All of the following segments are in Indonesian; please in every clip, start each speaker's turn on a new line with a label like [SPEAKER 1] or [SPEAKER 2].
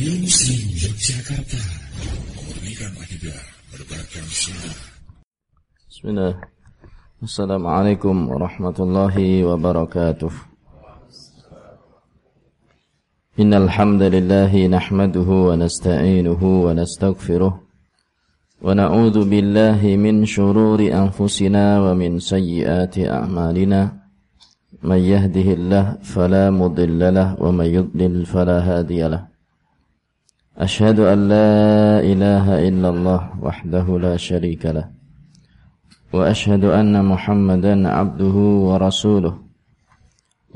[SPEAKER 1] Dia Muslim Yogyakarta memurnikan akidah berbagai syarah.
[SPEAKER 2] Bismillah. Assalamualaikum warahmatullahi wabarakatuh. إن الحمد لله نحمده ونستعينه ونستغفره ونعوذ بالله من شرور أنفسنا ومن سيئات أعمالنا من يهده الله فلا مضل له ومن يضلل فلا هادي له أشهد أن لا إله إلا الله وحده لا شريك له وأشهد أن محمدا عبده ورسوله.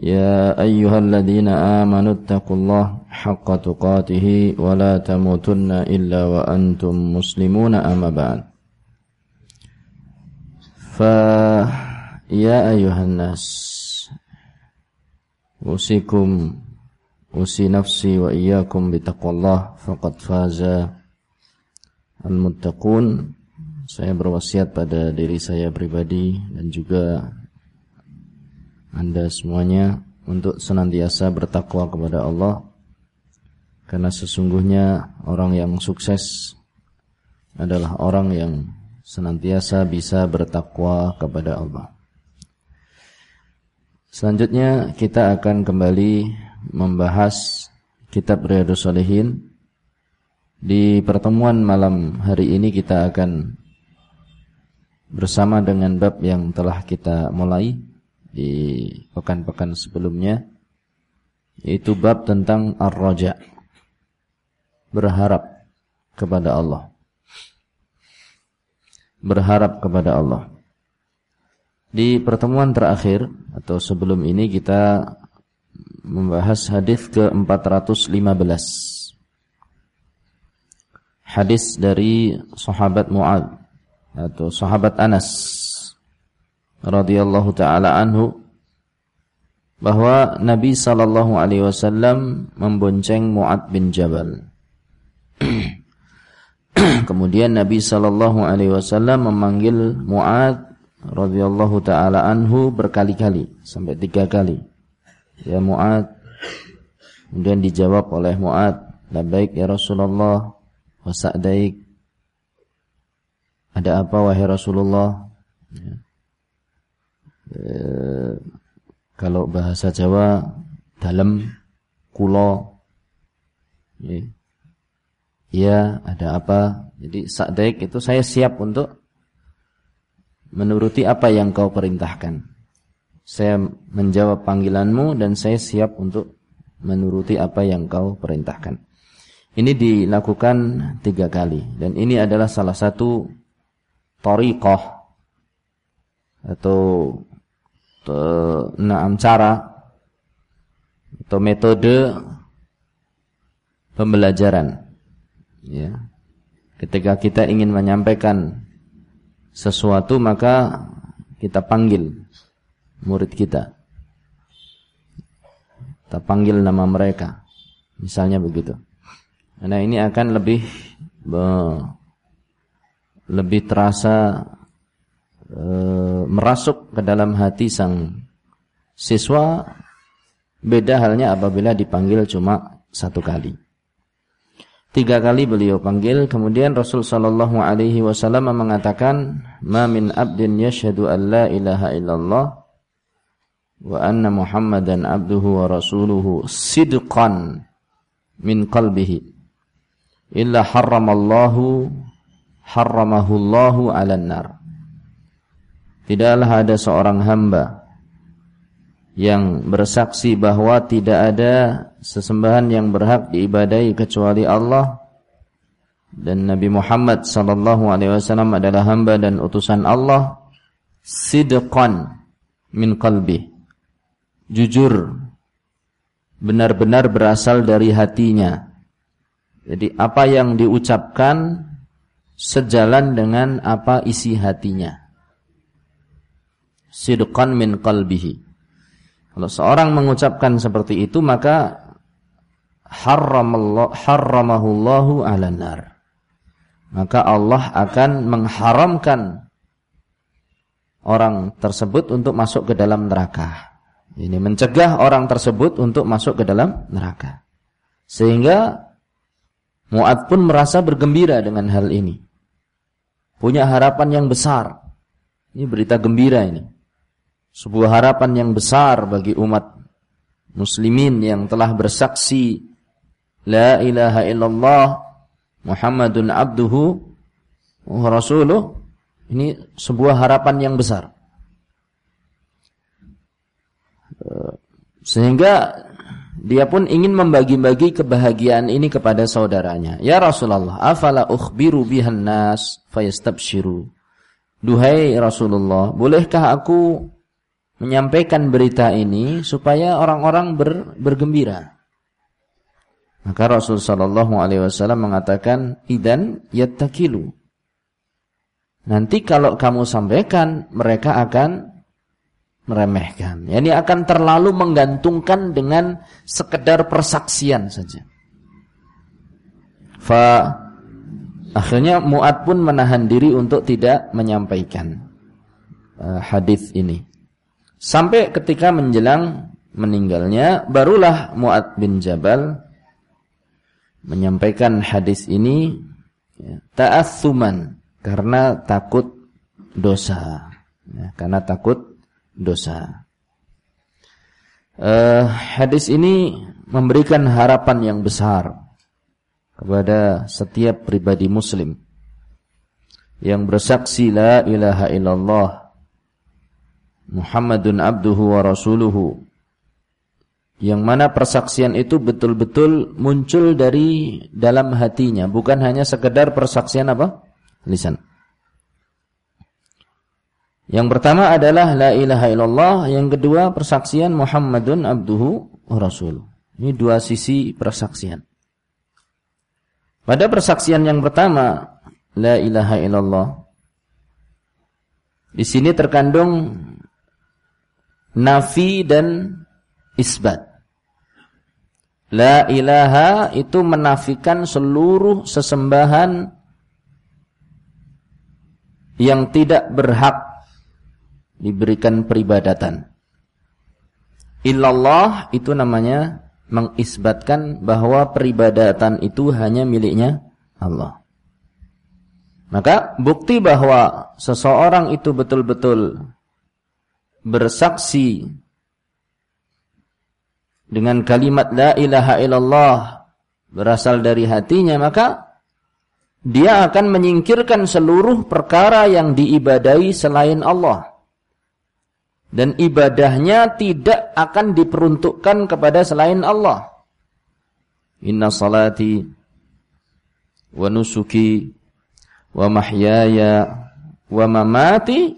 [SPEAKER 2] يا أيها الذين آمنوا اتقوا الله حق تقاته ولا تموتن إلا وأنتم مسلمون أما بعد. فيا أيها الناس Usikum usi nafsi wa iyyakum bitaqwallah faqad faza al-muttaqun. Saya berwasiat pada diri saya pribadi dan juga Anda semuanya untuk senantiasa bertakwa kepada Allah karena sesungguhnya orang yang sukses adalah orang yang senantiasa bisa bertakwa kepada Allah. Selanjutnya kita akan kembali membahas kitab Riyadhus Shalihin. Di pertemuan malam hari ini kita akan bersama dengan bab yang telah kita mulai di pekan-pekan sebelumnya yaitu bab tentang ar-raja. Berharap kepada Allah. Berharap kepada Allah. Di pertemuan terakhir atau sebelum ini kita membahas hadis ke-415. Hadis dari sahabat Muad atau sahabat Anas radhiyallahu taala anhu bahwa Nabi sallallahu alaihi wasallam membonceng Muad bin Jabal. Kemudian Nabi sallallahu alaihi wasallam memanggil Muad radhiyallahu taala anhu berkali-kali sampai tiga kali. Ya Muad. Kemudian dijawab oleh Muad, "Labbaik ya Rasulullah wa sa'daik." Ada apa wahai Rasulullah? Ya. E, kalau bahasa Jawa dalam kulo. Ya. ya, ada apa? Jadi sa'daik itu saya siap untuk menuruti apa yang kau perintahkan. Saya menjawab panggilanmu dan saya siap untuk menuruti apa yang kau perintahkan. Ini dilakukan tiga kali dan ini adalah salah satu toriqoh atau naam cara atau metode pembelajaran. Ya. Ketika kita ingin menyampaikan sesuatu maka kita panggil murid kita. Kita panggil nama mereka. Misalnya begitu. Nah ini akan lebih lebih terasa e, merasuk ke dalam hati sang siswa. Beda halnya apabila dipanggil cuma satu kali. Tiga kali beliau panggil, kemudian Rasul sallallahu alaihi wasallam mengatakan, "Ma min abdin yashhadu an la ilaha illallah wa anna Muhammadan abduhu wa rasuluhu sidqan min qalbihi. Illa harramallahu harramahu Allahu 'alan nar." Tidaklah ada seorang hamba yang bersaksi bahwa tidak ada sesembahan yang berhak diibadai kecuali Allah. Dan Nabi Muhammad sallallahu alaihi wasallam adalah hamba dan utusan Allah. Sidqan min qalbi jujur benar-benar berasal dari hatinya jadi apa yang diucapkan sejalan dengan apa isi hatinya sidqan min qalbihi kalau seorang mengucapkan seperti itu maka harramahullahu ala nar. Maka Allah akan mengharamkan orang tersebut untuk masuk ke dalam neraka. Ini mencegah orang tersebut untuk masuk ke dalam neraka. Sehingga Mu'ad pun merasa bergembira dengan hal ini. Punya harapan yang besar. Ini berita gembira ini. Sebuah harapan yang besar bagi umat muslimin yang telah bersaksi La ilaha illallah Muhammadun abduhu rasuluh. Ini sebuah harapan yang besar. Sehingga dia pun ingin membagi-bagi kebahagiaan ini kepada saudaranya. Ya Rasulullah, afala ukhbiru bihan nas fayastabshiru. Duhai Rasulullah, bolehkah aku menyampaikan berita ini supaya orang-orang ber, bergembira? Maka Rasul sallallahu alaihi wasallam mengatakan, "Idan yattakilu." Nanti kalau kamu sampaikan, mereka akan meremehkan. Yani akan terlalu menggantungkan dengan sekedar persaksian saja. Fa akhirnya Mu'ad pun menahan diri untuk tidak menyampaikan uh, hadis ini. Sampai ketika menjelang meninggalnya barulah Mu'ad bin Jabal menyampaikan hadis ini ya, ta'assuman karena takut dosa. Ya, karena takut dosa. Uh, hadis ini memberikan harapan yang besar kepada setiap pribadi muslim yang bersaksi la ilaha illallah Muhammadun abduhu wa rasuluhu yang mana persaksian itu betul-betul muncul dari dalam hatinya bukan hanya sekedar persaksian apa lisan yang pertama adalah la ilaha illallah, yang kedua persaksian Muhammadun abduhu rasul. Ini dua sisi persaksian. Pada persaksian yang pertama, la ilaha illallah. Di sini terkandung nafi dan isbat. La ilaha itu menafikan seluruh sesembahan yang tidak berhak diberikan peribadatan. Illallah itu namanya mengisbatkan bahwa peribadatan itu hanya miliknya Allah. Maka bukti bahwa seseorang itu betul-betul bersaksi dengan kalimat la ilaha illallah berasal dari hatinya maka dia akan menyingkirkan seluruh perkara yang diibadai selain Allah dan ibadahnya tidak akan diperuntukkan kepada selain Allah. Inna salati wa nusuki wa mahyaya wa mamati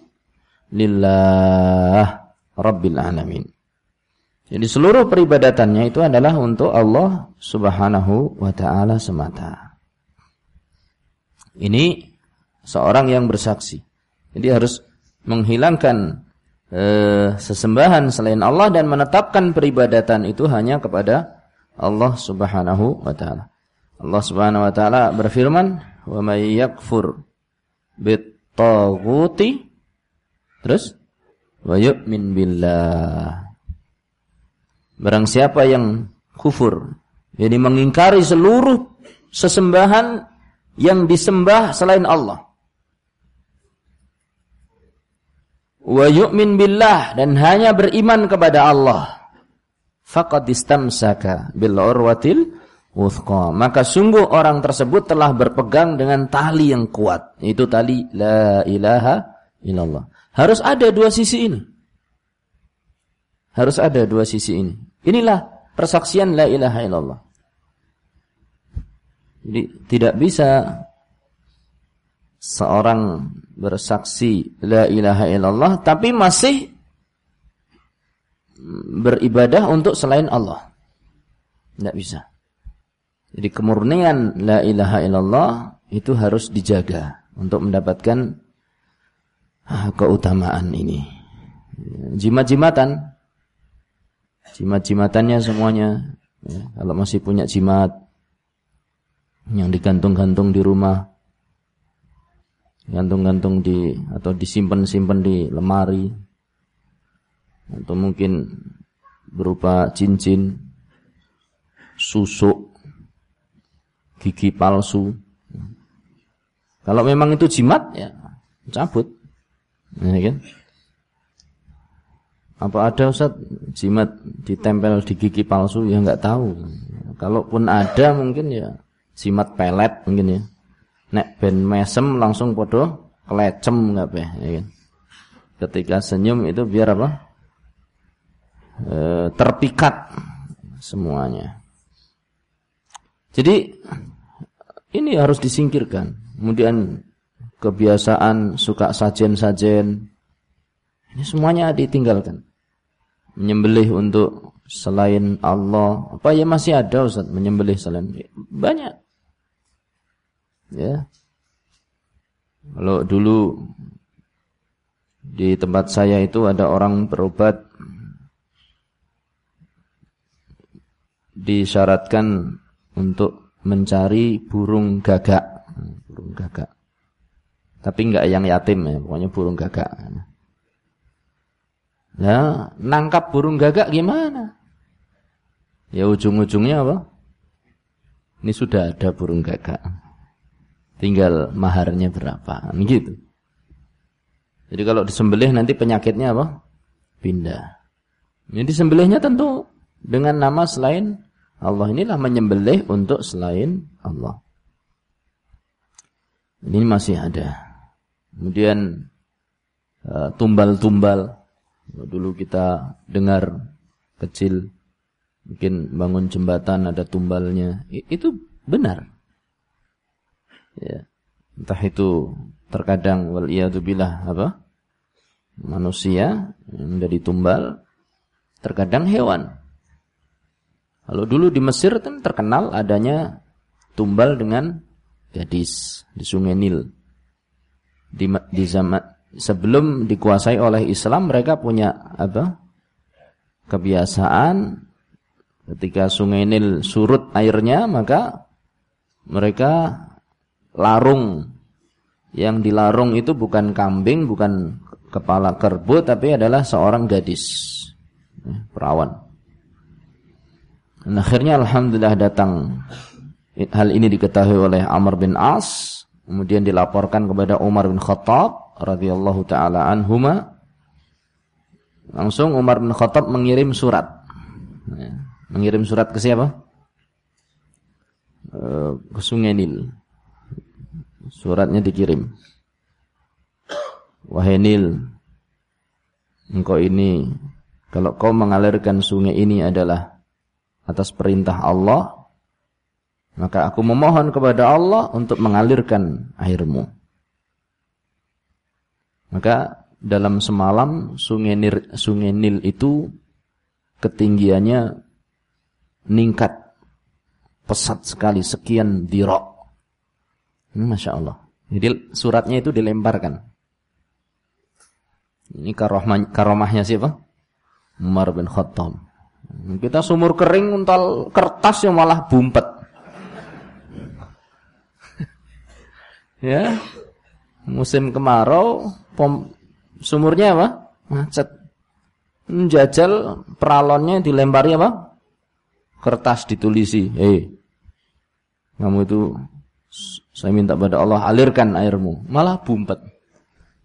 [SPEAKER 2] lillah rabbil alamin. Jadi seluruh peribadatannya itu adalah untuk Allah Subhanahu wa taala semata. Ini seorang yang bersaksi. Jadi harus menghilangkan eh, sesembahan selain Allah dan menetapkan peribadatan itu hanya kepada Allah Subhanahu wa taala. Allah Subhanahu wa taala berfirman, "Wa may yakfur terus wa yu'min billah." Barang siapa yang kufur, jadi mengingkari seluruh sesembahan yang disembah selain Allah wa yu'min billah dan hanya beriman kepada Allah. Faqad istamsaka bil urwatil wuthqa. Maka sungguh orang tersebut telah berpegang dengan tali yang kuat. Itu tali la ilaha illallah. Harus ada dua sisi ini. Harus ada dua sisi ini. Inilah persaksian la ilaha illallah. Jadi tidak bisa seorang bersaksi la ilaha illallah tapi masih beribadah untuk selain Allah. Tidak bisa. Jadi kemurnian la ilaha illallah itu harus dijaga untuk mendapatkan ah, keutamaan ini. Jimat-jimatan. Jimat-jimatannya semuanya. Ya, kalau masih punya jimat yang digantung-gantung di rumah gantung-gantung di atau disimpan-simpan di lemari atau mungkin berupa cincin susuk gigi palsu. Kalau memang itu jimat ya cabut. Ya kan? Apa ada Ustaz jimat ditempel di gigi palsu ya nggak tahu. Kalaupun ada mungkin ya jimat pelet mungkin ya. Nek ben mesem langsung podo kelecem nggak ya kan? Ketika senyum itu biar apa? E, terpikat semuanya. Jadi ini harus disingkirkan. Kemudian kebiasaan suka sajen-sajen ini semuanya ditinggalkan. Menyembelih untuk selain Allah, apa ya masih ada Ustaz menyembelih selain banyak. Ya. Kalau dulu di tempat saya itu ada orang berobat disyaratkan untuk mencari burung gagak, burung gagak. Tapi enggak yang yatim ya, pokoknya burung gagak. Ya, nangkap burung gagak gimana? Ya ujung-ujungnya apa? Ini sudah ada burung gagak. Tinggal maharnya berapa, gitu. Jadi kalau disembelih nanti penyakitnya apa? Pindah. Ini disembelihnya tentu dengan nama selain Allah inilah menyembelih untuk selain Allah. Ini masih ada. Kemudian eh, tumbal-tumbal. Dulu kita dengar kecil mungkin bangun jembatan ada tumbalnya. Itu benar. Ya. Entah itu terkadang wal billah apa? manusia menjadi tumbal, terkadang hewan. Kalau dulu di Mesir kan terkenal adanya tumbal dengan gadis di Sungai Nil. Di, di zaman sebelum dikuasai oleh Islam mereka punya apa? kebiasaan ketika Sungai Nil surut airnya maka mereka larung yang dilarung itu bukan kambing, bukan kepala kerbau tapi adalah seorang gadis ya, perawan. Dan akhirnya alhamdulillah datang hal ini diketahui oleh Amr bin As, kemudian dilaporkan kepada Umar bin Khattab radhiyallahu taala anhuma. Langsung Umar bin Khattab mengirim surat. Ya, mengirim surat ke siapa? Eh, ke Sungai Nil. Suratnya dikirim. Wahai Nil, engkau ini kalau kau mengalirkan sungai ini adalah atas perintah Allah, maka aku memohon kepada Allah untuk mengalirkan airmu. Maka dalam semalam sungai Nil, sungai Nil itu ketinggiannya meningkat pesat sekali sekian dirok. Hmm, Masya Allah. Jadi suratnya itu dilemparkan. Ini karomah, karomahnya siapa? Umar bin Khattab. Kita sumur kering untal kertas yang malah bumpet. ya. Musim kemarau pom, sumurnya apa? Macet. Menjajal peralonnya dilempari apa? Kertas ditulisi. Hei. Kamu itu saya minta pada Allah alirkan airmu. Malah bumpet.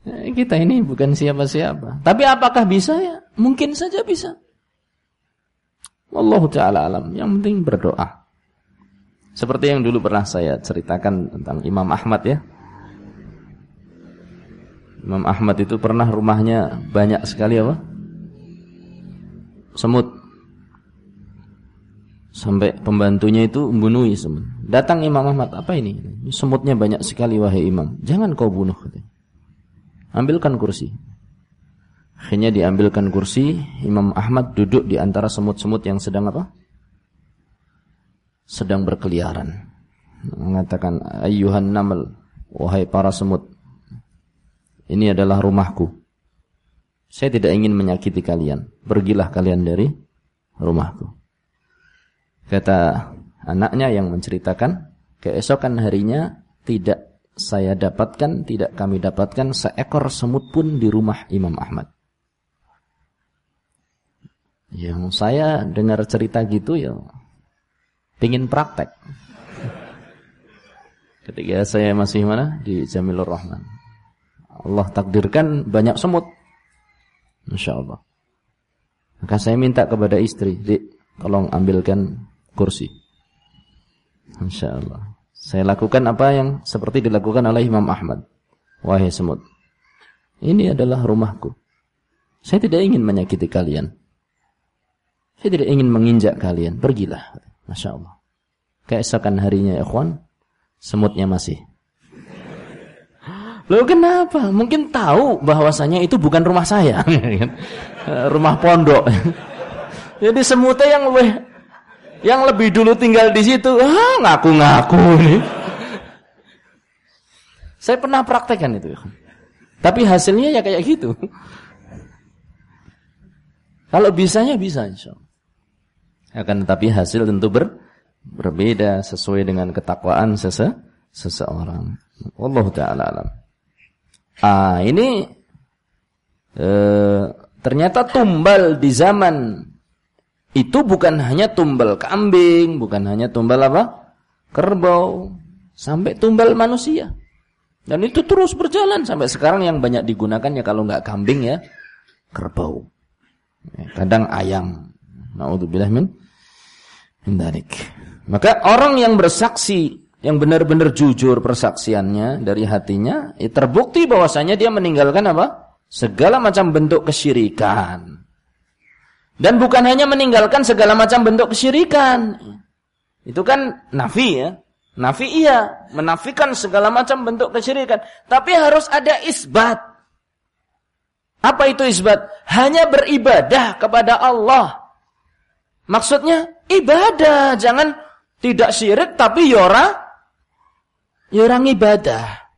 [SPEAKER 2] Ya, kita ini bukan siapa-siapa. Tapi apakah bisa ya? Mungkin saja bisa. Allah taala alam. Yang penting berdoa. Seperti yang dulu pernah saya ceritakan tentang Imam Ahmad ya. Imam Ahmad itu pernah rumahnya banyak sekali apa? Semut. Sampai pembantunya itu membunuhi semut. Datang Imam Ahmad, apa ini? Semutnya banyak sekali wahai imam. Jangan kau bunuh. Ambilkan kursi. Akhirnya diambilkan kursi, Imam Ahmad duduk di antara semut-semut yang sedang apa? Sedang berkeliaran. Mengatakan, Ayuhan namal, wahai para semut. Ini adalah rumahku. Saya tidak ingin menyakiti kalian. Pergilah kalian dari rumahku. Kata anaknya yang menceritakan, keesokan harinya tidak saya dapatkan, tidak kami dapatkan seekor semut pun di rumah Imam Ahmad. Yang saya dengar cerita gitu ya pingin praktek. Ketika saya masih mana? Di Jamilur Rahman. Allah takdirkan banyak semut. Insya Allah. Maka saya minta kepada istri, Dik, tolong ambilkan kursi. Insya Allah. Saya lakukan apa yang seperti dilakukan oleh Imam Ahmad. Wahai semut. Ini adalah rumahku. Saya tidak ingin menyakiti kalian. Saya tidak ingin menginjak kalian. Pergilah. Masya Allah. Keesokan harinya, ikhwan, semutnya masih. Loh kenapa? Mungkin tahu bahwasanya itu bukan rumah saya. rumah pondok. Jadi semutnya yang lebih yang lebih dulu tinggal di situ, ah ngaku-ngaku ini. Saya pernah praktekkan itu. Tapi hasilnya ya kayak gitu. Kalau bisanya bisa insya. Akan tetapi hasil tentu ber, berbeda sesuai dengan ketakwaan sese, seseorang. Allah taala alam. Ah, ini eh, ternyata tumbal di zaman itu bukan hanya tumbal kambing, bukan hanya tumbal apa? kerbau, sampai tumbal manusia. Dan itu terus berjalan sampai sekarang yang banyak digunakan ya kalau nggak kambing ya kerbau. Ya, kadang ayam. Nauzubillah min min Maka orang yang bersaksi yang benar-benar jujur persaksiannya dari hatinya, ya terbukti bahwasanya dia meninggalkan apa? Segala macam bentuk kesyirikan. Dan bukan hanya meninggalkan segala macam bentuk kesyirikan. Itu kan nafi ya. Nafi iya, menafikan segala macam bentuk kesyirikan, tapi harus ada isbat. Apa itu isbat? Hanya beribadah kepada Allah. Maksudnya ibadah, jangan tidak syirik tapi yora yora ibadah.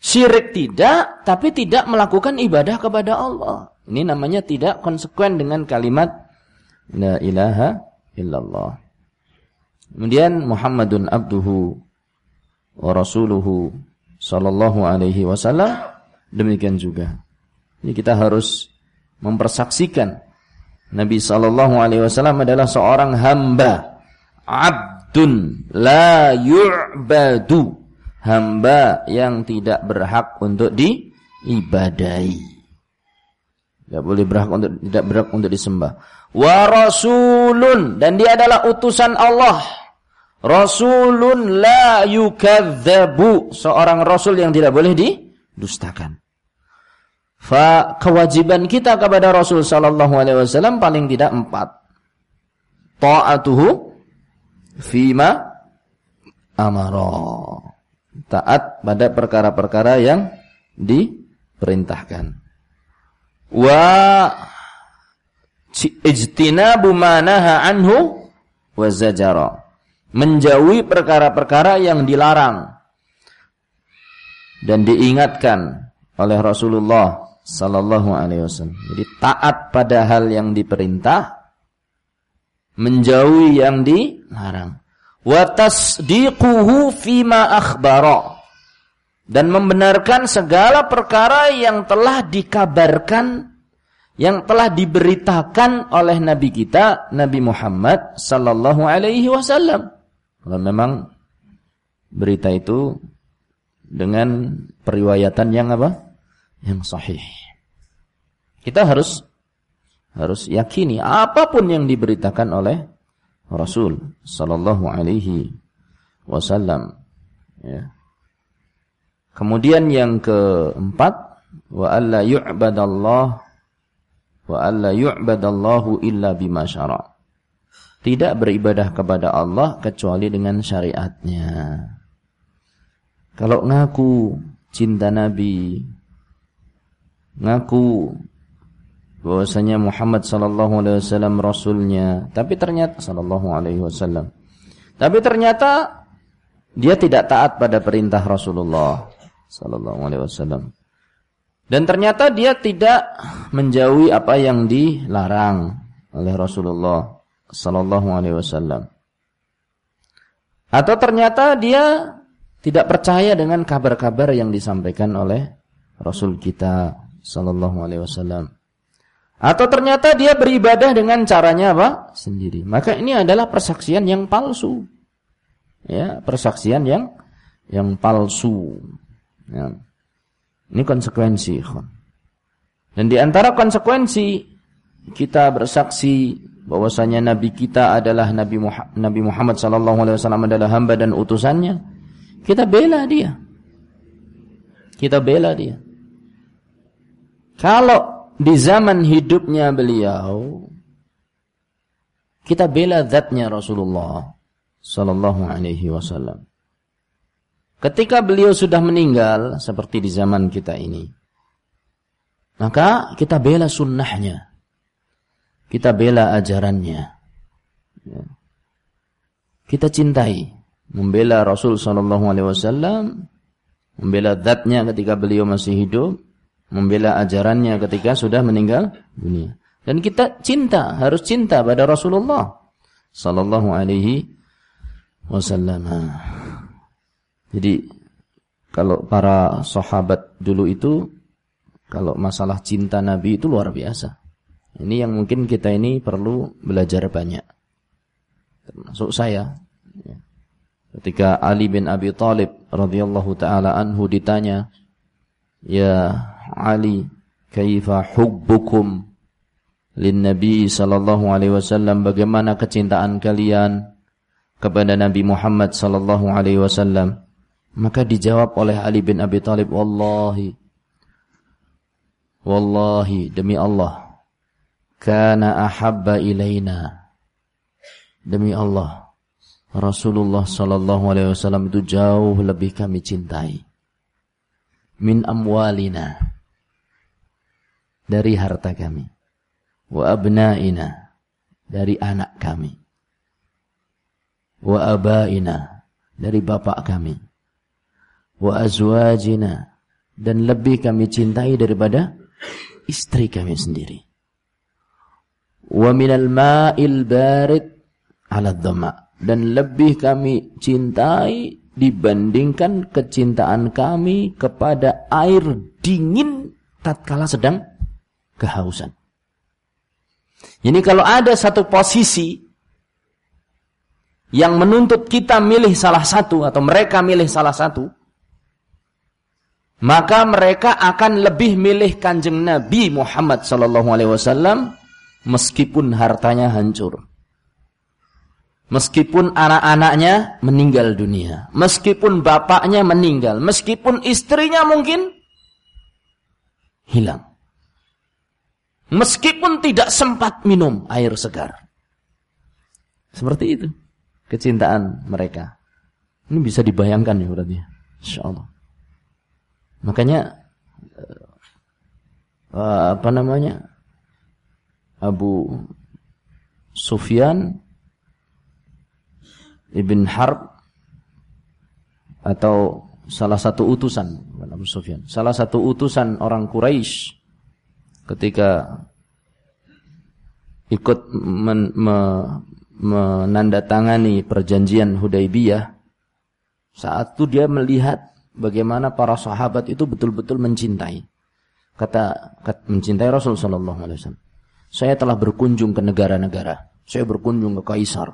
[SPEAKER 2] Syirik tidak, tapi tidak melakukan ibadah kepada Allah. Ini namanya tidak konsekuen dengan kalimat La ilaha illallah. Kemudian Muhammadun abduhu wa rasuluhu sallallahu alaihi wasallam demikian juga. Ini kita harus mempersaksikan Nabi sallallahu alaihi wasallam adalah seorang hamba abdun la yu'badu hamba yang tidak berhak untuk diibadai. Tidak boleh berhak untuk tidak berhak untuk disembah. Wa rasulun dan dia adalah utusan Allah. Rasulun la yukadzabu, seorang rasul yang tidak boleh didustakan. Fa kewajiban kita kepada Rasul sallallahu alaihi wasallam paling tidak empat. Ta'atuhu fima amara. Taat pada perkara-perkara yang diperintahkan wa ijtinabu ma anhu wa zajara. Menjauhi perkara-perkara yang dilarang dan diingatkan oleh Rasulullah sallallahu alaihi wasallam. Jadi taat pada hal yang diperintah, menjauhi yang dilarang. Wa tasdiquhu fima akhbara dan membenarkan segala perkara yang telah dikabarkan yang telah diberitakan oleh nabi kita Nabi Muhammad sallallahu alaihi wasallam. Kalau memang berita itu dengan periwayatan yang apa? Yang sahih. Kita harus harus yakini apa pun yang diberitakan oleh Rasul sallallahu alaihi wasallam ya Kemudian yang keempat wa alla yu'badallah wa alla yu'badallahu illa bima syara. Tidak beribadah kepada Allah kecuali dengan syariatnya. Kalau ngaku cinta Nabi, ngaku bahwasanya Muhammad sallallahu alaihi wasallam rasulnya, tapi ternyata sallallahu alaihi wasallam. Tapi ternyata dia tidak taat pada perintah Rasulullah sallallahu alaihi wasallam. Dan ternyata dia tidak menjauhi apa yang dilarang oleh Rasulullah sallallahu alaihi wasallam. Atau ternyata dia tidak percaya dengan kabar-kabar yang disampaikan oleh Rasul kita sallallahu alaihi wasallam. Atau ternyata dia beribadah dengan caranya apa? sendiri. Maka ini adalah persaksian yang palsu. Ya, persaksian yang yang palsu. Ya. Ini konsekuensi. Dan di antara konsekuensi kita bersaksi bahwasanya nabi kita adalah Nabi Muhammad, Nabi Muhammad sallallahu alaihi wasallam adalah hamba dan utusannya. Kita bela dia. Kita bela dia. Kalau di zaman hidupnya beliau kita bela zatnya Rasulullah sallallahu alaihi wasallam. Ketika beliau sudah meninggal seperti di zaman kita ini, maka kita bela sunnahnya. Kita bela ajarannya. Ya. Kita cintai, membela Rasul sallallahu alaihi wasallam, membela zatnya ketika beliau masih hidup, membela ajarannya ketika sudah meninggal dunia. Dan kita cinta, harus cinta pada Rasulullah sallallahu alaihi wasallam. Jadi kalau para sahabat dulu itu kalau masalah cinta Nabi itu luar biasa. Ini yang mungkin kita ini perlu belajar banyak. Termasuk saya. Ketika Ali bin Abi Thalib radhiyallahu taala anhu ditanya, "Ya Ali, kaifa hubbukum lin Nabi sallallahu alaihi wasallam? Bagaimana kecintaan kalian kepada Nabi Muhammad sallallahu alaihi wasallam?" Maka dijawab oleh Ali bin Abi Thalib, "Wallahi Wallahi demi Allah kana ahabba ilaina." Demi Allah Rasulullah sallallahu alaihi wasallam itu jauh lebih kami cintai. Min amwalina dari harta kami. Wa abnaina dari anak kami. Wa abaina dari bapak kami wa azwajina. Dan lebih kami cintai daripada istri kami sendiri. Wa minal ma'il barid ala dhamma dan lebih kami cintai dibandingkan kecintaan kami kepada air dingin tatkala sedang kehausan. Ini kalau ada satu posisi yang menuntut kita milih salah satu atau mereka milih salah satu, maka mereka akan lebih milih kanjeng Nabi Muhammad Sallallahu Alaihi Wasallam meskipun hartanya hancur. Meskipun anak-anaknya meninggal dunia. Meskipun bapaknya meninggal. Meskipun istrinya mungkin hilang. Meskipun tidak sempat minum air segar. Seperti itu. Kecintaan mereka. Ini bisa dibayangkan ya berarti. Insya Allah. Makanya eh, apa namanya? Abu Sufyan Ibn Harb atau salah satu utusan Abu Sufyan, salah satu utusan orang Quraisy ketika ikut men, me, menandatangani perjanjian Hudaybiyah saat itu dia melihat bagaimana para sahabat itu betul-betul mencintai. Kata, kata mencintai Rasul sallallahu alaihi wasallam. Saya telah berkunjung ke negara-negara. Saya berkunjung ke Kaisar.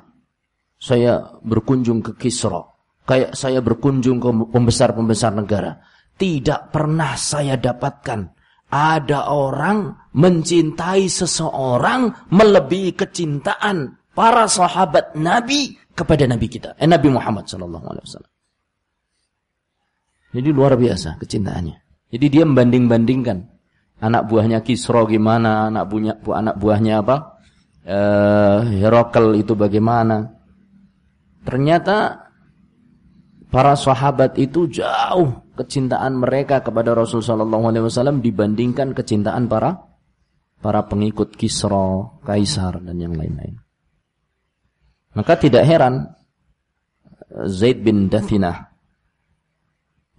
[SPEAKER 2] Saya berkunjung ke Kisra, kayak saya berkunjung ke pembesar-pembesar negara. Tidak pernah saya dapatkan ada orang mencintai seseorang melebihi kecintaan para sahabat Nabi kepada Nabi kita, eh, Nabi Muhammad sallallahu alaihi wasallam. Jadi luar biasa kecintaannya. Jadi dia membanding-bandingkan anak buahnya Kisra gimana, anak buahnya anak buahnya apa? Eh, Herakl itu bagaimana? Ternyata para sahabat itu jauh kecintaan mereka kepada Rasul sallallahu alaihi wasallam dibandingkan kecintaan para para pengikut Kisra, Kaisar dan yang lain-lain. Maka tidak heran Zaid bin Dathinah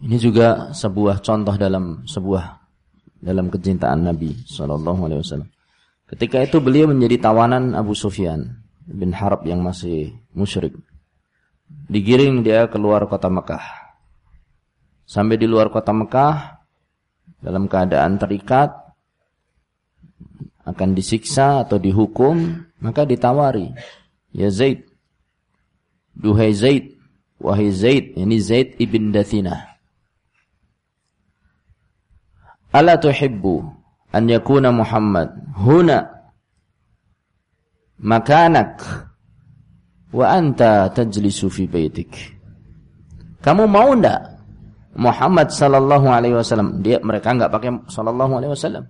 [SPEAKER 2] ini juga sebuah contoh dalam sebuah dalam kecintaan Nabi sallallahu alaihi wasallam. Ketika itu beliau menjadi tawanan Abu Sufyan bin Harb yang masih musyrik. Digiring dia keluar kota Mekah. Sampai di luar kota Mekah dalam keadaan terikat akan disiksa atau dihukum, maka ditawari, "Ya Zaid, duhai Zaid, wahai Zaid ini Zaid ibn Dathinah ala tuhibbu an yakuna Muhammad huna? Makanak wa anta tajlisu fi baitik kamu mau ndak Muhammad sallallahu alaihi wasallam? Dia mereka enggak pakai sallallahu alaihi wasallam.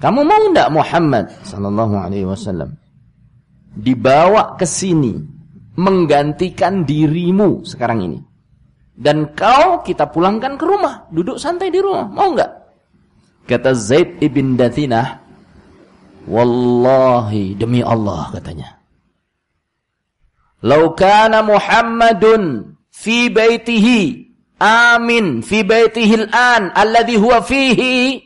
[SPEAKER 2] Kamu mau ndak Muhammad sallallahu alaihi wasallam? Dibawa ke sini menggantikan dirimu sekarang ini. Dan kau kita pulangkan ke rumah, duduk santai di rumah, mau enggak? Kata Zaid ibn Dathinah, Wallahi demi Allah katanya. Lau kana Muhammadun fi baitihi amin fi baitihi al-an alladhi huwa fihi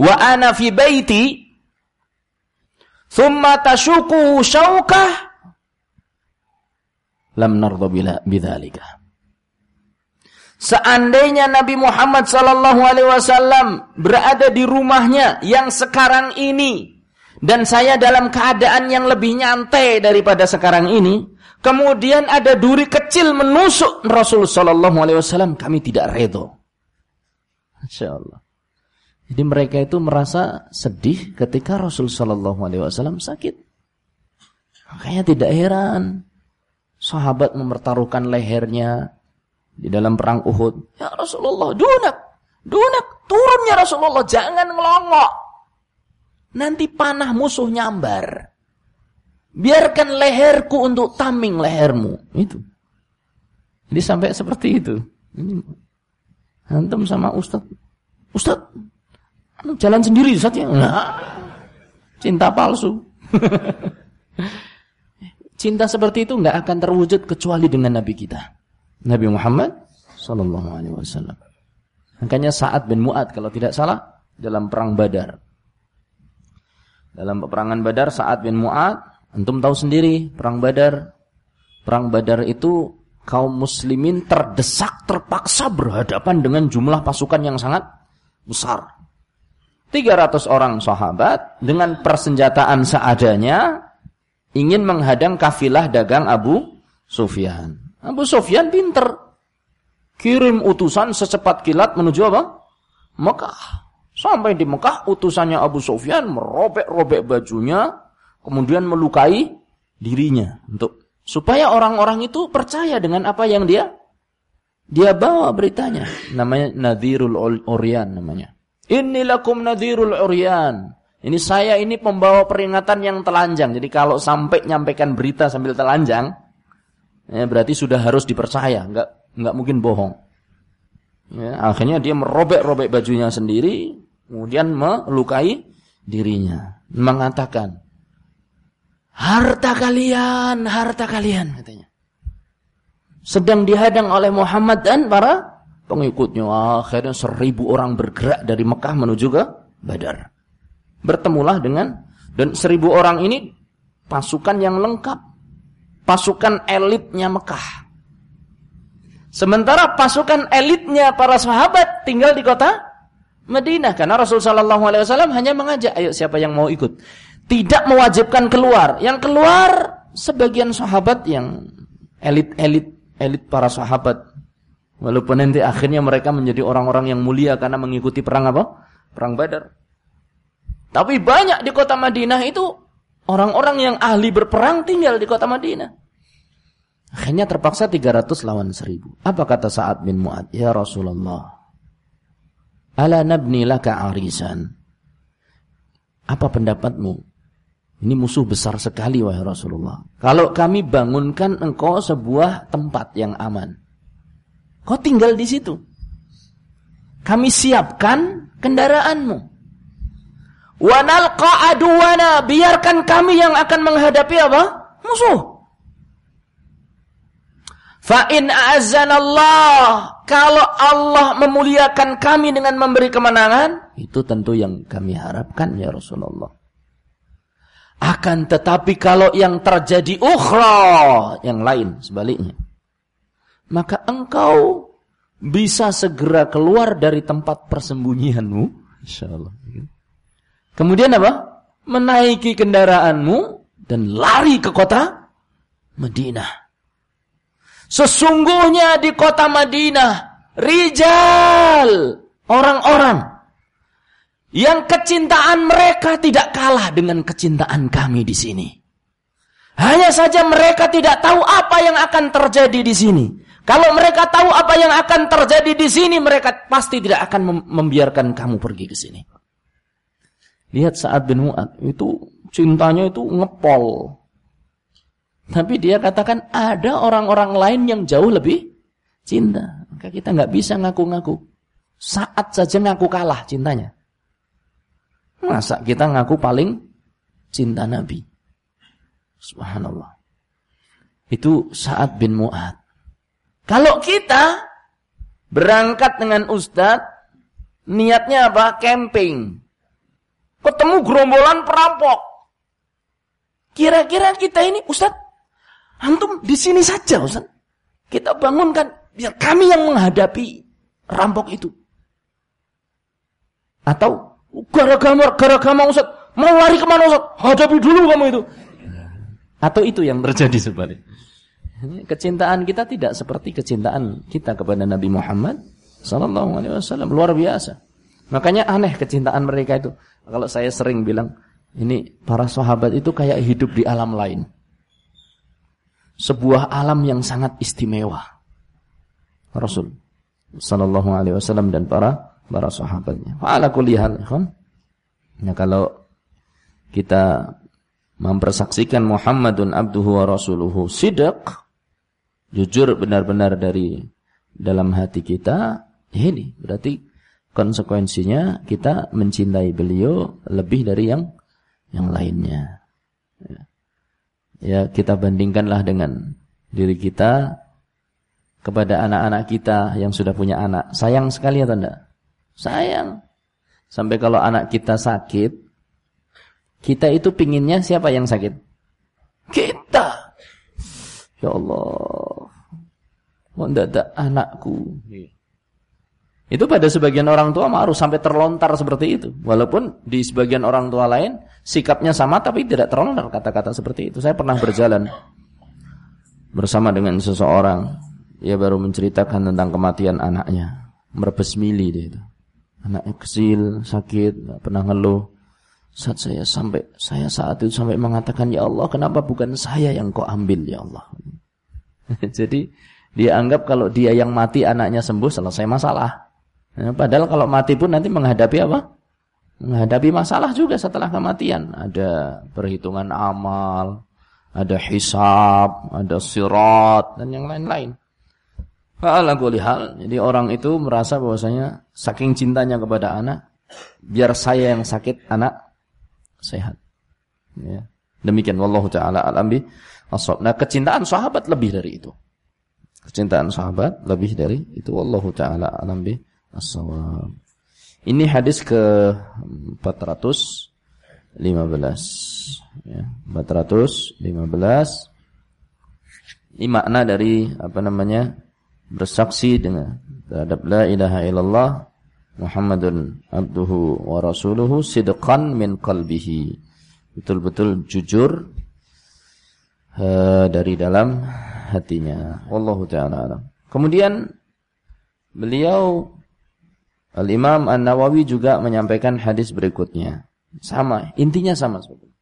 [SPEAKER 2] wa ana fi baiti thumma tashuku syaukah lam narda bila bidzalika Seandainya Nabi Muhammad sallallahu alaihi wasallam berada di rumahnya yang sekarang ini dan saya dalam keadaan yang lebih nyantai daripada sekarang ini, kemudian ada duri kecil menusuk Rasul sallallahu alaihi wasallam, kami tidak redho. Insyaallah. Jadi mereka itu merasa sedih ketika Rasul Shallallahu Alaihi Wasallam sakit. Makanya tidak heran sahabat mempertaruhkan lehernya di dalam perang Uhud. Ya Rasulullah, dunak, dunak, turunnya Rasulullah, jangan ngelongok. Nanti panah musuh nyambar. Biarkan leherku untuk taming lehermu. Itu. Jadi sampai seperti itu. Ini sama Ustadz. Ustadz, Anu, jalan sendiri saja. Nah, cinta palsu. cinta seperti itu nggak akan terwujud kecuali dengan Nabi kita. Nabi Muhammad Sallallahu Alaihi Wasallam. Makanya Sa'ad bin Mu'ad kalau tidak salah dalam perang Badar. Dalam peperangan Badar Sa'ad bin Mu'ad, antum tahu sendiri perang Badar. Perang Badar itu kaum muslimin terdesak terpaksa berhadapan dengan jumlah pasukan yang sangat besar. 300 orang sahabat dengan persenjataan seadanya ingin menghadang kafilah dagang Abu Sufyan. Abu Sufyan pinter. Kirim utusan secepat kilat menuju apa? Mekah. Sampai di Mekah utusannya Abu Sufyan merobek-robek bajunya, kemudian melukai dirinya untuk supaya orang-orang itu percaya dengan apa yang dia dia bawa beritanya. Namanya Nadhirul Oryan namanya. Inilakum nadhirul uryan. Ini saya ini pembawa peringatan yang telanjang. Jadi kalau sampai nyampaikan berita sambil telanjang, ya berarti sudah harus dipercaya, enggak enggak mungkin bohong. Ya, akhirnya dia merobek-robek bajunya sendiri, kemudian melukai dirinya, mengatakan, "Harta kalian, harta kalian," katanya. Sedang dihadang oleh Muhammad dan para pengikutnya. Akhirnya seribu orang bergerak dari Mekah menuju ke Badar. Bertemulah dengan dan seribu orang ini pasukan yang lengkap. Pasukan elitnya Mekah. Sementara pasukan elitnya para sahabat tinggal di kota Madinah karena Rasulullah SAW hanya mengajak, ayo siapa yang mau ikut. Tidak mewajibkan keluar. Yang keluar sebagian sahabat yang elit-elit elit para sahabat Walaupun nanti akhirnya mereka menjadi orang-orang yang mulia karena mengikuti perang apa? Perang Badar. Tapi banyak di kota Madinah itu orang-orang yang ahli berperang tinggal di kota Madinah. Akhirnya terpaksa 300 lawan 1000. Apa kata Sa'ad bin Mu'ad? Ya Rasulullah. Ala nabni laka arisan. Apa pendapatmu? Ini musuh besar sekali wahai Rasulullah. Kalau kami bangunkan engkau sebuah tempat yang aman. Kau tinggal di situ. Kami siapkan kendaraanmu. Wanalqa aduwana, biarkan kami yang akan menghadapi apa? Musuh. Fa in Allah, kalau Allah memuliakan kami dengan memberi kemenangan, itu tentu yang kami harapkan ya Rasulullah. Akan tetapi kalau yang terjadi ukhra, yang lain sebaliknya maka engkau bisa segera keluar dari tempat persembunyianmu. Insyaallah. Kemudian apa? Menaiki kendaraanmu dan lari ke kota Madinah. Sesungguhnya di kota Madinah, rijal, orang-orang yang kecintaan mereka tidak kalah dengan kecintaan kami di sini. Hanya saja mereka tidak tahu apa yang akan terjadi di sini. Kalau mereka tahu apa yang akan terjadi di sini, mereka pasti tidak akan membiarkan kamu pergi ke sini. Lihat saat bin Mu'ad, itu cintanya itu ngepol. Tapi dia katakan ada orang-orang lain yang jauh lebih cinta. Maka kita nggak bisa ngaku-ngaku. Saat saja ngaku kalah cintanya. Masa kita ngaku paling cinta Nabi. Subhanallah. Itu saat bin Mu'ad. Kalau kita berangkat dengan ustadz, niatnya apa? Camping. Ketemu gerombolan perampok. Kira-kira kita ini, ustadz, Antum di sini saja Ustaz. Kita bangunkan biar kami yang menghadapi rampok itu. Atau gara-gara gara-gara Ustaz mau lari ke mana Ustaz? Hadapi dulu kamu itu. Atau itu yang terjadi sebaliknya. Kecintaan kita tidak seperti kecintaan kita kepada Nabi Muhammad sallallahu alaihi wasallam luar biasa. Makanya aneh kecintaan mereka itu. Kalau saya sering bilang, ini para sahabat itu kayak hidup di alam lain sebuah alam yang sangat istimewa. Rasul sallallahu alaihi wasallam dan para para sahabatnya. Ala kulli hal, Nah, kalau kita mempersaksikan Muhammadun abduhu wa rasuluhu sidq, jujur benar-benar dari dalam hati kita, ini berarti konsekuensinya kita mencintai beliau lebih dari yang yang lainnya. Ya ya kita bandingkanlah dengan diri kita kepada anak-anak kita yang sudah punya anak. Sayang sekali atau enggak? Sayang. Sampai kalau anak kita sakit, kita itu pinginnya siapa yang sakit? Kita. Ya Allah. Mau ada anakku. Itu pada sebagian orang tua harus sampai terlontar seperti itu. Walaupun di sebagian orang tua lain sikapnya sama tapi tidak terlontar kata-kata seperti itu. Saya pernah berjalan bersama dengan seseorang. Ia baru menceritakan tentang kematian anaknya. Merebes mili dia itu. Anaknya kecil, sakit, tidak pernah ngeluh. Saat saya sampai saya saat itu sampai mengatakan ya Allah kenapa bukan saya yang kau ambil ya Allah. Jadi dia anggap kalau dia yang mati anaknya sembuh selesai masalah. Ya, padahal kalau mati pun nanti menghadapi apa? Menghadapi masalah juga setelah kematian. Ada perhitungan amal, ada hisab, ada sirat, dan yang lain-lain. Fa'ala hal. Jadi orang itu merasa bahwasanya saking cintanya kepada anak, biar saya yang sakit, anak sehat. Ya. Demikian wallahu taala alam bi Nah, kecintaan sahabat lebih dari itu. Kecintaan sahabat lebih dari itu wallahu taala alam bi as-sawab. Ini hadis ke 415 ya, 415 ini makna dari apa namanya bersaksi dengan terhadap la ilaha illallah Muhammadun abduhu wa rasuluhu sidqan min qalbihi. Betul-betul jujur uh, dari dalam hatinya. Wallahu taala kemudian beliau Al-Imam An-Nawawi juga menyampaikan hadis berikutnya. Sama, intinya sama sebetulnya.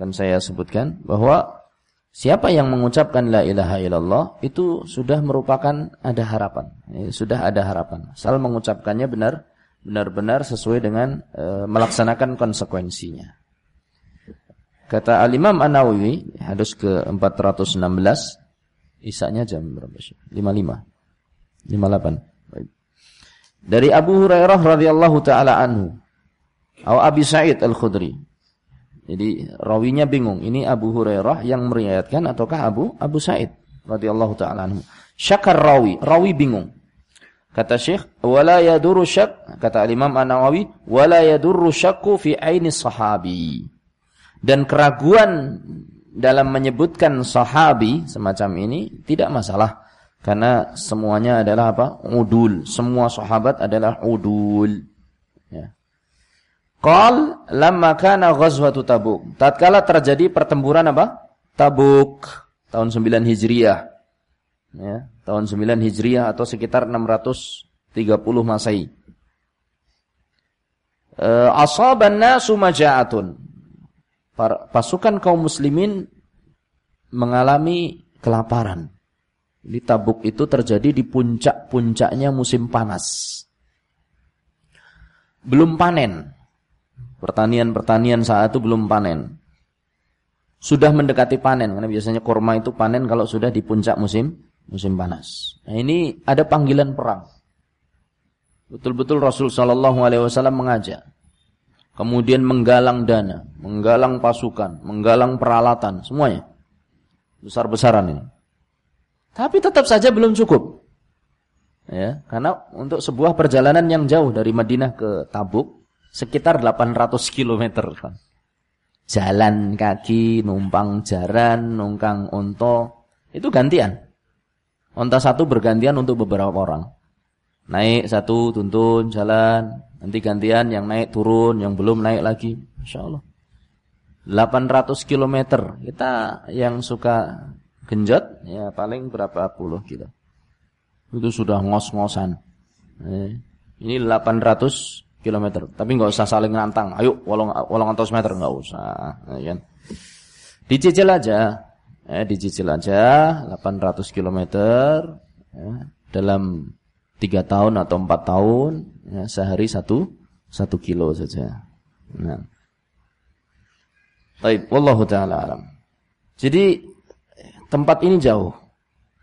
[SPEAKER 2] Dan saya sebutkan bahwa siapa yang mengucapkan la ilaha illallah itu sudah merupakan ada harapan. Ya, sudah ada harapan. Asal mengucapkannya benar benar-benar sesuai dengan e, melaksanakan konsekuensinya. Kata Al-Imam An-Nawawi, hadis ke-416, isanya jam berapa sih? 55. 58. Dari Abu Hurairah radhiyallahu taala anhu. Atau Abi Sa'id Al-Khudri. Jadi rawinya bingung, ini Abu Hurairah yang meriwayatkan ataukah Abu Abu Sa'id radhiyallahu taala anhu. Syakar rawi, rawi bingung. Kata Syekh, wala yadurru syak, kata Imam An-Nawawi, wala yadurru syakku fi aini sahabi. Dan keraguan dalam menyebutkan sahabi semacam ini tidak masalah karena semuanya adalah apa? Udul. Semua sahabat adalah udul. Ya. Qal lamma kana ghazwatu Tabuk. Tatkala terjadi pertempuran apa? Tabuk tahun 9 Hijriah. ya, tahun 9 Hijriah atau sekitar 630 Masehi. Asaban nasu maja'atun. Pasukan kaum muslimin mengalami kelaparan. Di Tabuk itu terjadi di puncak-puncaknya musim panas. Belum panen. Pertanian-pertanian saat itu belum panen. Sudah mendekati panen karena biasanya kurma itu panen kalau sudah di puncak musim musim panas. Nah, ini ada panggilan perang. Betul-betul Rasul Shallallahu Alaihi Wasallam mengajak. Kemudian menggalang dana, menggalang pasukan, menggalang peralatan, semuanya besar-besaran ini. Tapi tetap saja belum cukup. Ya, karena untuk sebuah perjalanan yang jauh dari Madinah ke Tabuk sekitar 800 km. Jalan kaki, numpang jaran, nungkang onto, itu gantian. Onta satu bergantian untuk beberapa orang. Naik satu, tuntun, jalan. Nanti gantian yang naik turun, yang belum naik lagi. Insya Allah. 800 km. Kita yang suka genjot, ya paling berapa puluh kilo. Itu sudah ngos-ngosan. Eh, ini 800 km. Tapi nggak usah saling nantang. Ayo, walang, walang meter. nggak usah. Ya kan? Dicicil aja. Eh, dicicil aja 800 km ya, dalam tiga tahun atau empat tahun ya, sehari satu satu kilo saja. Nah. Baik, wallahu taala alam. Jadi tempat ini jauh.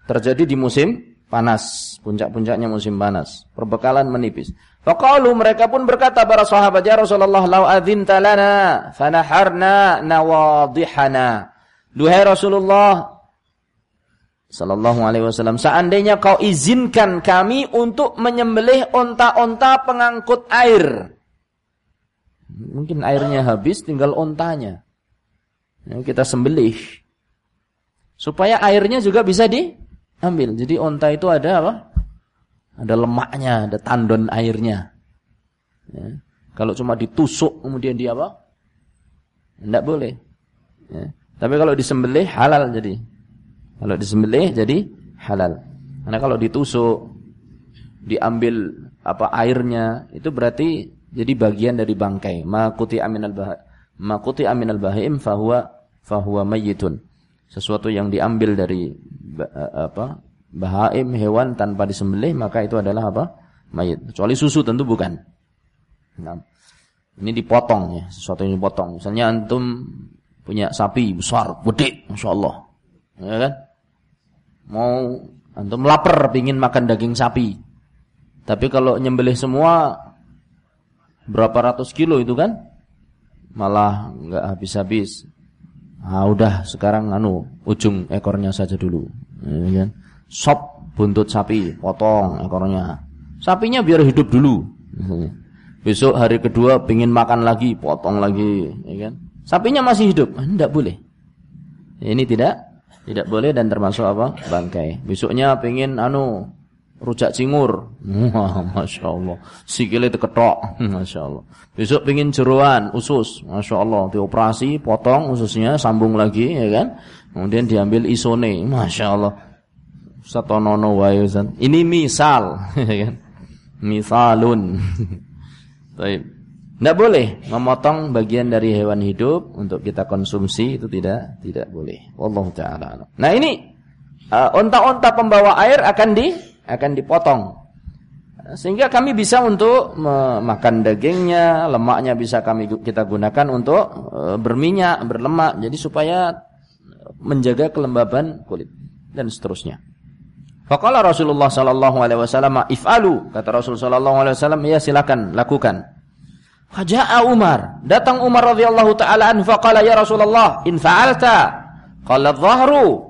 [SPEAKER 2] Terjadi di musim panas, puncak-puncaknya musim panas. Perbekalan menipis. Faqalu mereka pun berkata para sahabat ya Rasulullah lau adzinta lana fanaharna nawadihana. Duhai Rasulullah Sallallahu alaihi wasallam. Seandainya kau izinkan kami untuk menyembelih onta-onta pengangkut air. Mungkin airnya habis, tinggal ontanya. Ya, kita sembelih. Supaya airnya juga bisa diambil. Jadi onta itu ada apa? Ada lemaknya, ada tandon airnya. Ya. Kalau cuma ditusuk kemudian dia apa? Tidak boleh. Ya. Tapi kalau disembelih halal jadi. Kalau disembelih jadi halal. Karena kalau ditusuk, diambil apa airnya, itu berarti jadi bagian dari bangkai. Makuti aminal bah makuti aminal bahim fahuwa fahuwa mayyitun. Sesuatu yang diambil dari apa? bahaim hewan tanpa disembelih maka itu adalah apa? mayit. Kecuali susu tentu bukan. Nah, ini dipotong ya, sesuatu yang dipotong. Misalnya antum punya sapi besar, gede, masya Allah, ya kan? mau antum lapar pingin makan daging sapi. Tapi kalau nyembelih semua berapa ratus kilo itu kan malah nggak habis-habis. Ah udah sekarang anu ujung ekornya saja dulu, ya kan? Sop buntut sapi, potong ekornya. Sapinya biar hidup dulu. Besok hari kedua pingin makan lagi, potong lagi, ya kan? Sapinya masih hidup, tidak boleh. Ini tidak tidak boleh dan termasuk apa? Bangkai. Besoknya pengen anu rujak cingur. Wah, Masya Allah. Sikilnya ketok. Masya Allah. Besok pengen jeruan, usus. Masya Allah. Dioperasi, potong ususnya, sambung lagi, ya kan? Kemudian diambil isone. Masya Allah. Satonono wae Ini misal, ya kan? Misalun. Baik. Tidak boleh memotong bagian dari hewan hidup untuk kita konsumsi itu tidak tidak boleh. Wallahu taala. Nah ini uh, onta-onta pembawa air akan di akan dipotong sehingga kami bisa untuk memakan dagingnya, lemaknya bisa kami kita gunakan untuk uh, berminyak, berlemak. Jadi supaya menjaga kelembaban kulit dan seterusnya. Faqala Rasulullah sallallahu alaihi wasallam, "If'alu," kata Rasul sallallahu alaihi wasallam, "Ya silakan, lakukan." Faja'a Umar. Datang Umar radhiyallahu taala anhu faqala ya Rasulullah, in fa'alta qala dhahru.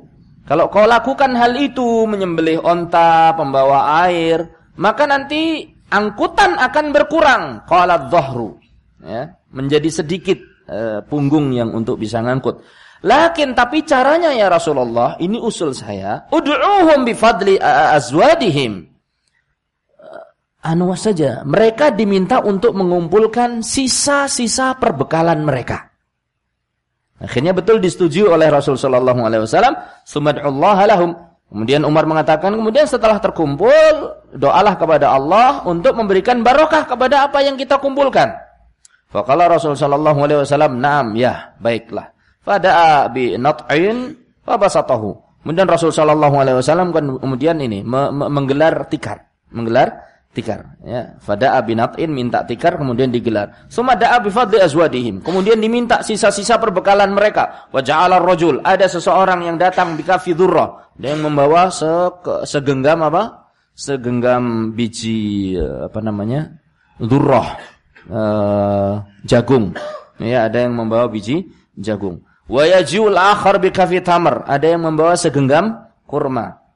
[SPEAKER 2] Kalau kau lakukan hal itu menyembelih onta, pembawa air, maka nanti angkutan akan berkurang. Qala dhahru. Ya, menjadi sedikit uh, punggung yang untuk bisa ngangkut. Lakin tapi caranya ya Rasulullah, ini usul saya, ud'uhum bi fadli azwadihim anu saja. Mereka diminta untuk mengumpulkan sisa-sisa perbekalan mereka. Akhirnya betul disetujui oleh Rasul sallallahu alaihi wasallam. Kemudian Umar mengatakan, kemudian setelah terkumpul, doalah kepada Allah untuk memberikan barokah kepada apa yang kita kumpulkan. Faqala Rasul sallallahu alaihi wasallam, "Na'am, ya, baiklah." Fada'a bi nat'in fabasatahu. Kemudian Rasul sallallahu alaihi wasallam kan kemudian ini menggelar tikar, menggelar tikar ya. Fada'a bi nat'in minta tikar kemudian digelar. Summa da'a bi fadli azwadihim. Kemudian diminta sisa-sisa perbekalan mereka. Wa ja'ala rajul, ada seseorang yang datang bi kafi dzurrah, yang membawa se segenggam apa? Segenggam biji eh, apa namanya? Dzurrah uh, jagung. Ya, ada yang membawa biji jagung. Wa yajul akhar bi kafi tamar. Ada yang membawa segenggam kurma.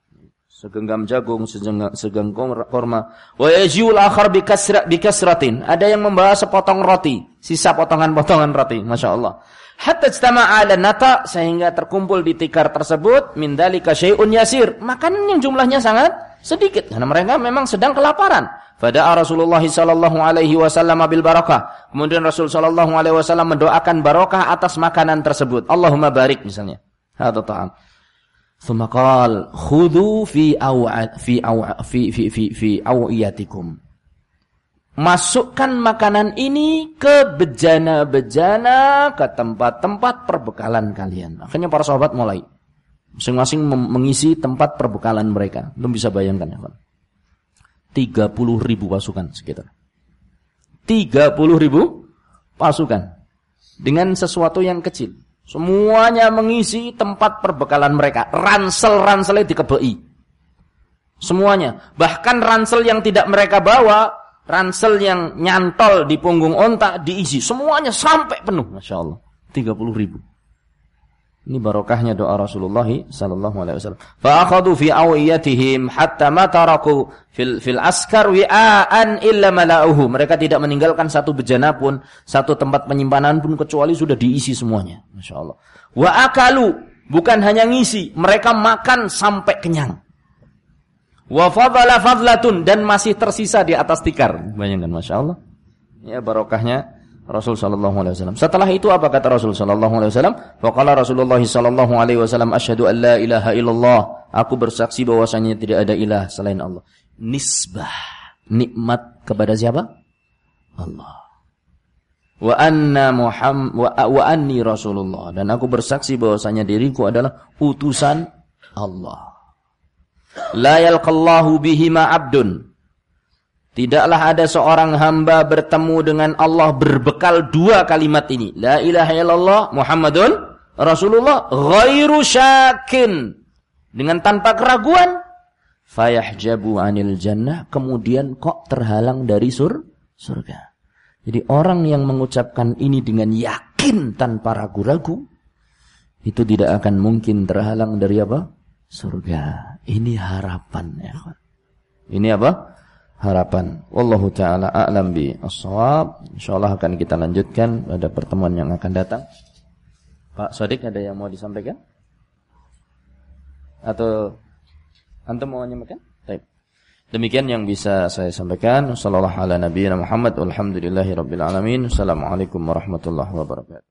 [SPEAKER 2] Segenggam jagung, segenggam, kurma. Wa yajul akhar bi kasra bi kasratin. Ada yang membawa sepotong roti, sisa potongan-potongan roti. Masya Allah. Hatta ijtama'a ala nata sehingga terkumpul di tikar tersebut min dalika syai'un yasir. Makanan yang jumlahnya sangat sedikit karena mereka memang sedang kelaparan. Fada'a Rasulullah sallallahu alaihi wasallam bil barakah. Kemudian Rasul sallallahu alaihi wasallam mendoakan barakah atas makanan tersebut. Allahumma barik misalnya. Hadza ta'am. Qala khudhu fi aw fi aw fi fi fi fi awiyatikum. Masukkan makanan ini ke bejana-bejana, ke tempat-tempat perbekalan kalian. Akhirnya para sahabat mulai masing-masing mengisi tempat perbekalan mereka. Belum bisa bayangkan ya, Pak. 30 ribu pasukan sekitar. 30 ribu pasukan. Dengan sesuatu yang kecil. Semuanya mengisi tempat perbekalan mereka. Ransel-ranselnya dikebei. Semuanya. Bahkan ransel yang tidak mereka bawa, ransel yang nyantol di punggung onta diisi. Semuanya sampai penuh. Masya Allah. 30 ribu. Ini barokahnya doa Rasulullah sallallahu alaihi wasallam. Fa akhadhu fi awiyatihim hatta ma taraku fil fil askar wi'an illa mala'uhu. Mereka tidak meninggalkan satu bejana pun, satu tempat penyimpanan pun kecuali sudah diisi semuanya. Masya Allah. Wa akalu bukan hanya ngisi, mereka makan sampai kenyang. Wa fadala fadlatun dan masih tersisa di atas tikar. Bayangkan Masya Allah. Ya barokahnya Rasul sallallahu alaihi wasallam. Setelah itu apa kata Rasul sallallahu alaihi wasallam? Faqala Rasulullah sallallahu alaihi wasallam asyhadu an la ilaha illallah. Aku bersaksi bahwasanya tidak ada ilah selain Allah. Nisbah nikmat kepada siapa? Allah. Wa anna Muhammad wa, wa anni Rasulullah dan aku bersaksi bahwasanya diriku adalah utusan Allah. La yalqallahu bihi ma 'abdun Tidaklah ada seorang hamba bertemu dengan Allah berbekal dua kalimat ini. La ilaha illallah Muhammadun Rasulullah ghairu syakin. Dengan tanpa keraguan. Fayahjabu anil jannah. Kemudian kok terhalang dari sur surga. Jadi orang yang mengucapkan ini dengan yakin tanpa ragu-ragu. Itu tidak akan mungkin terhalang dari apa? Surga. Ini harapan ya. Ini apa? Harapan. Wallahu taala a'lam bi as-shawab. Insyaallah akan kita lanjutkan pada pertemuan yang akan datang. Pak Sodik ada yang mau disampaikan? Atau antum mau menyampaikan? Baik. Demikian yang bisa saya sampaikan. Sallallahu ala nabiyina Muhammad walhamdulillahirabbil alamin. Assalamualaikum warahmatullahi wabarakatuh.